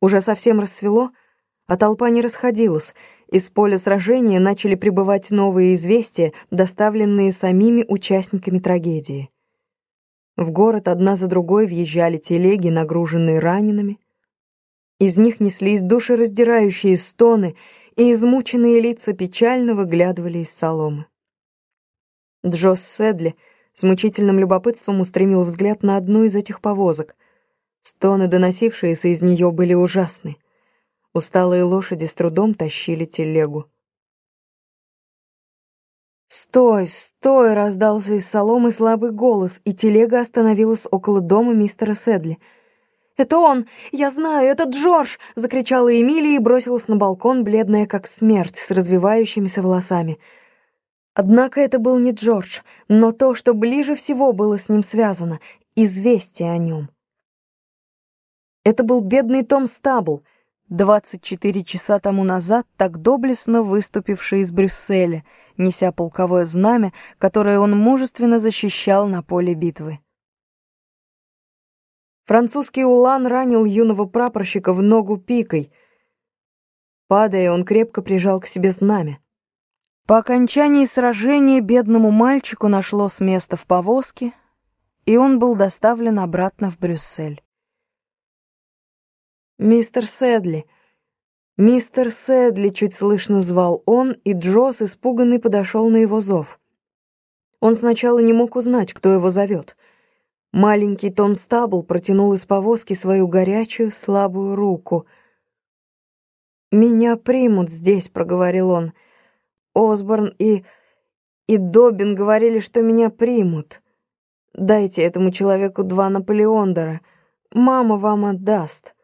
Уже совсем рассвело, а толпа не расходилась. Из поля сражения начали прибывать новые известия, доставленные самими участниками трагедии. В город одна за другой въезжали телеги, нагруженные ранеными. Из них неслись душераздирающие стоны, и измученные лица печально выглядывали из соломы. Джосс Седли с мучительным любопытством устремил взгляд на одну из этих повозок — Стоны, доносившиеся из нее, были ужасны. Усталые лошади с трудом тащили телегу. «Стой, стой!» — раздался из соломы слабый голос, и телега остановилась около дома мистера Седли. «Это он! Я знаю, это Джордж!» — закричала Эмилия и бросилась на балкон, бледная как смерть, с развивающимися волосами. Однако это был не Джордж, но то, что ближе всего было с ним связано — известие о нем. Это был бедный Том Стабл, 24 часа тому назад так доблестно выступивший из Брюсселя, неся полковое знамя, которое он мужественно защищал на поле битвы. Французский улан ранил юного прапорщика в ногу пикой. Падая, он крепко прижал к себе знамя. По окончании сражения бедному мальчику нашлось место в повозке, и он был доставлен обратно в Брюссель. «Мистер Сэдли! Мистер Сэдли!» — чуть слышно звал он, и Джосс, испуганный, подошел на его зов. Он сначала не мог узнать, кто его зовет. Маленький Том Стабл протянул из повозки свою горячую, слабую руку. «Меня примут здесь», — проговорил он. «Осборн и... и Добин говорили, что меня примут. Дайте этому человеку два Наполеондера. Мама вам отдаст».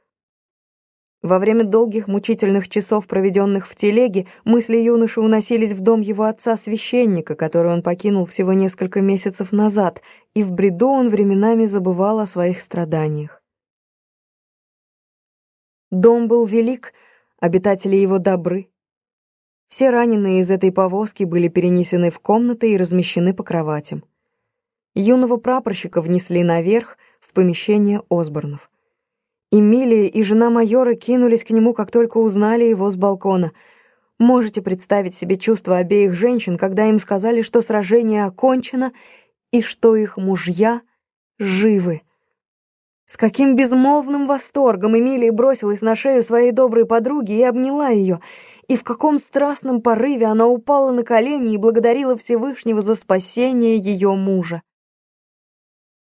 Во время долгих мучительных часов, проведенных в телеге, мысли юноши уносились в дом его отца-священника, который он покинул всего несколько месяцев назад, и в бреду он временами забывал о своих страданиях. Дом был велик, обитатели его добры. Все раненые из этой повозки были перенесены в комнаты и размещены по кроватям. Юного прапорщика внесли наверх, в помещение Осборнов. Эмилия и жена майора кинулись к нему, как только узнали его с балкона. Можете представить себе чувства обеих женщин, когда им сказали, что сражение окончено и что их мужья живы. С каким безмолвным восторгом Эмилия бросилась на шею своей доброй подруги и обняла ее, и в каком страстном порыве она упала на колени и благодарила Всевышнего за спасение ее мужа.